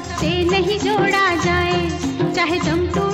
सबसे नहीं जोड़ा जाए चाहे तुम तो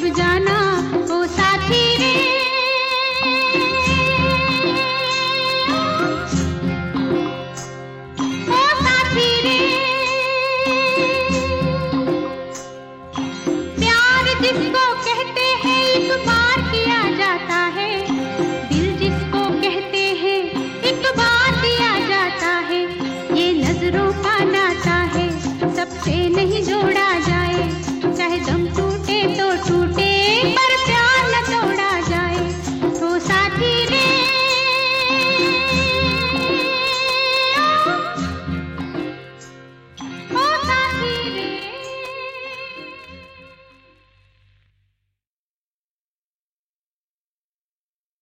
कब जाना ओ साथी रे? प्यार जिसको कहते हैं एक बार किया जाता है।